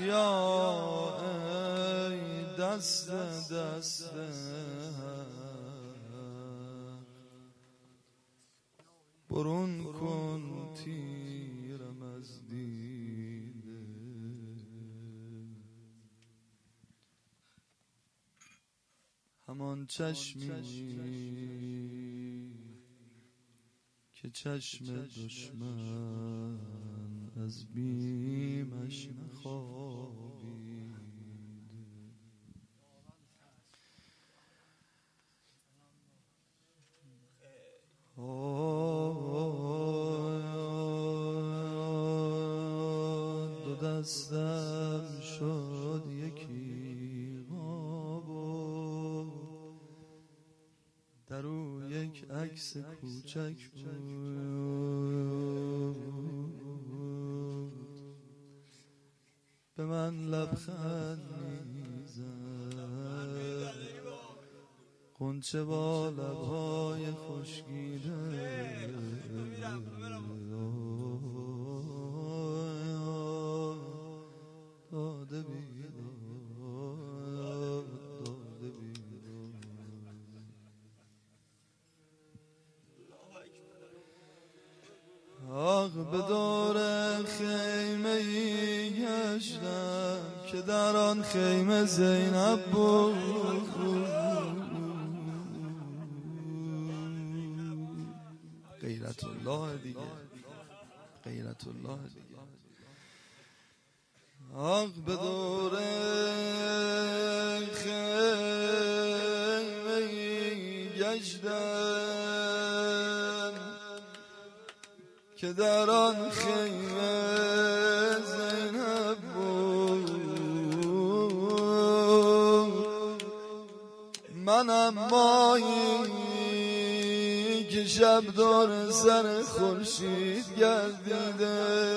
بیا ای دست دست. برون کن تیرم از دیده. همان چشمی که چشم دشمن. از بیمش نخوابید. دو دستم شد یکی بابا در او یک عکس کوچک بود. من لبخند می‌زد قنچه با لبهای خشکیده. داده آه خیمه زینب بود. غیرت الله دیگه. غیرت الله دیگه. آه به دور خیمه گشتم که در آن خیمه منم مایی که شب دور سر خورشید گردیده.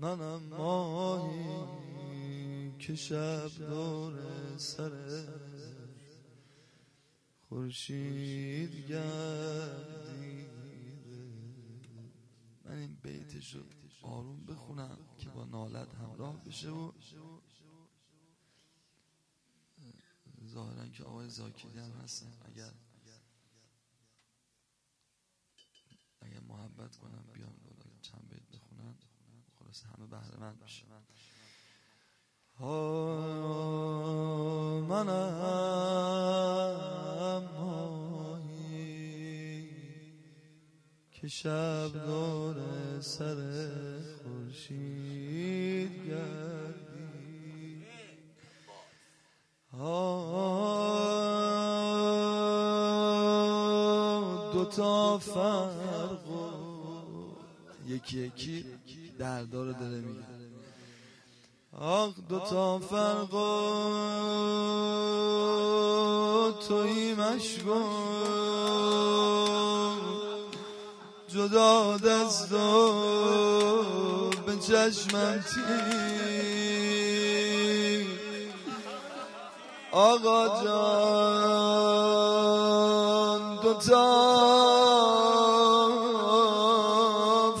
منم مایی که شب دور سر خورشید گردیده. این بیتش رو آروم بخونم که با نالت همراه بشه و ظاهرا که آقای زاکری هم هستن. اگر اگر محبت کنم بیان چند بیت بخونن. خلاص همه بهره بشه منم که شب دور سر خورشید گردی دوتا فرق یکی یکی دردار داره میگه. آخ دوتا فرق توی مشگو جدا دست به چشمم آقا جان دوتا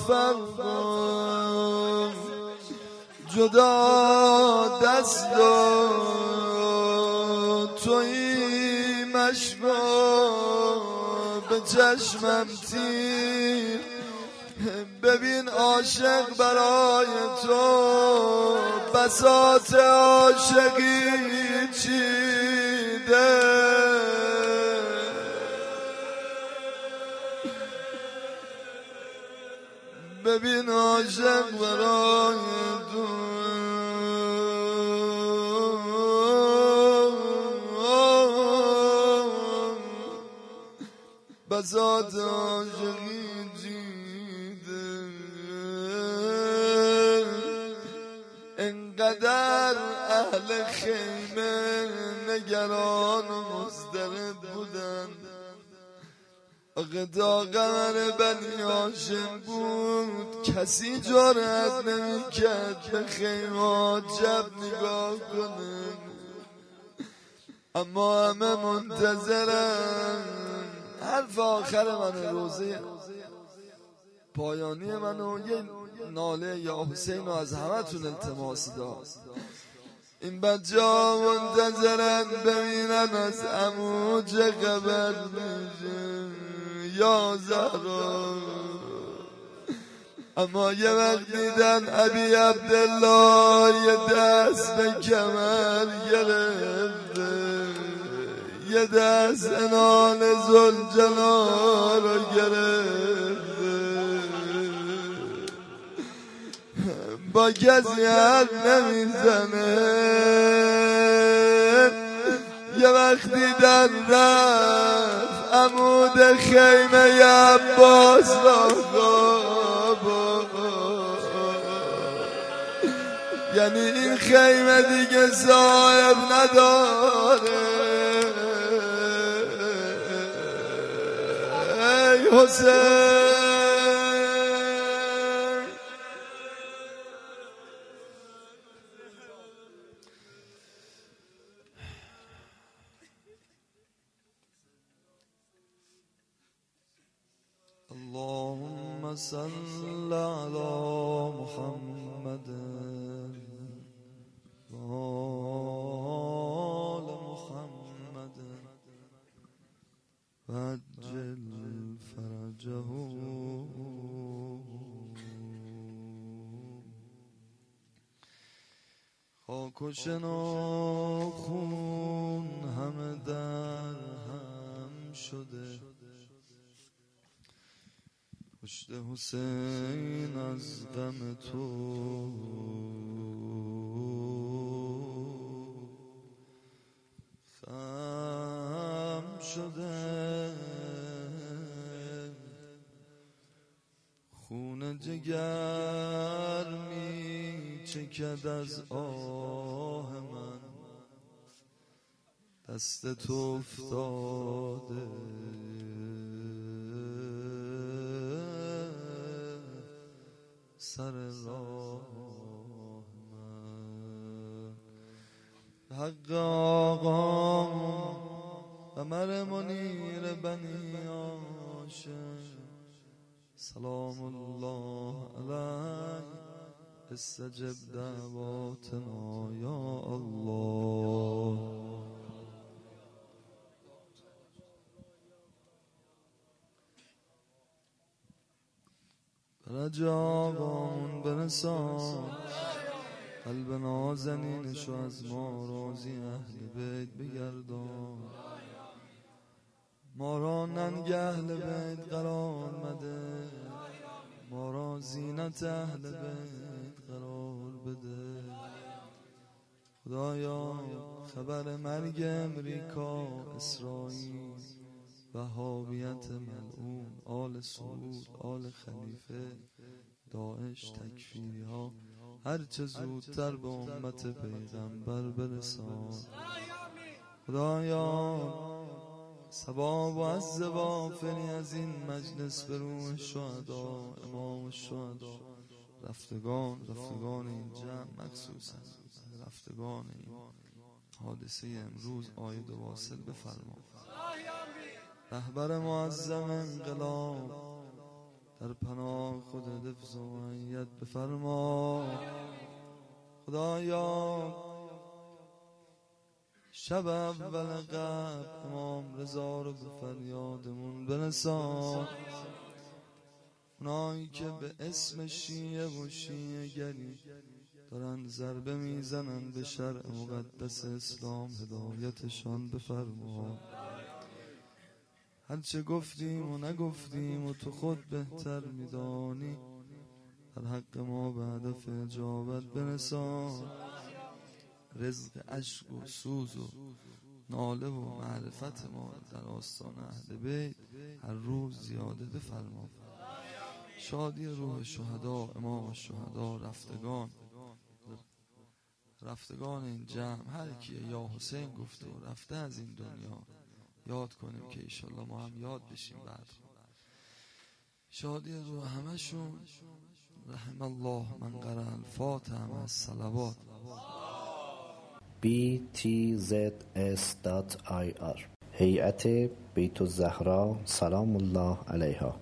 فرق جدا دست چشمم تیر. ببین عاشق برای تو بسات عاشقی چیده. ببین عاشق برای تو. بسات عاشقی جیده انقدر اهل خیمه نگران و مزدرد بودن. آقا تا قمر بنی بود. کسی جارت نمی‌کرد به خیمات جب نگاه کنه. اما همه منتظرن. حرف آخر من روزه پایانی منو یه ناله یا حسین از همتون التماس داد. این بچه ها منتظرن ببینن از امو چه خبر میشه یا زهرا. اما یه وقت دیدن ابی عبدالله یه دست به کمر گرفته یه دست انان زل رو گرفته با کسی حرف نمی‌زنه. یه وقتی در رفت عمود خیمه عباس را یعنی این خیمه دیگه صاحب نداره. حسین. اللهم صل على محمد. خاک و خون همه در هم شده. پشت حسین از غم تو. خم شده. خون جگر چکد از آه من. دست تو افتاده. سر راه من. حق آقا و مر منیر بنی آشم سلام الله استجب دعواتنا یا الله. رجاقامون برسان. قلب نازنینشو از ما راضی اهل بیت بگردان. ما را ننگ اهل بیت قرار مده. ما را زینت اهل بیت بده. خدایا خبر مرگ امریکا اسرائیل وهابیت ملعون آل سعود آل خلیفه داعش تکفیری ها هرچه زودتر به امت پیغمبر برسان. خدایا سباب و از وافری از این مجلس به روح شهدا امام شهدا. رفتگان رفتگان این جمع مخصوصا. رفتگان این حادثه امروز آید و واصل بفرما. رهبر معظم انقلاب در پناه خود دفز و عیت بفرما. خدایا شب اول قبل امام رضا رو به فریادمون برسان. اونایی که به اسم شیعه و شیعه گری. دارن ضربه می‌زنن به شرع مقدس اسلام. هدایتشان بفرما. هرچه گفتیم و نگفتیم و تو خود بهتر میدانی در حق ما به هدف اجابت برسان. رزق عشق و سوز و ناله و معرفت ما در آستان اهل بیت. هر روز زیاده بفرما شادی روح شهدا امام شهدا رفتگان. رفتگان این جمع هر کیه یا حسین گفته و رفته از این دنیا. یاد کنیم که ایشالله ما هم یاد بشیم بعد. شادی رو همشون. رحم الله من قرن الفاتحه هم از صلوات btzs.ir هیئت بیت الزهراء سلام الله علیها.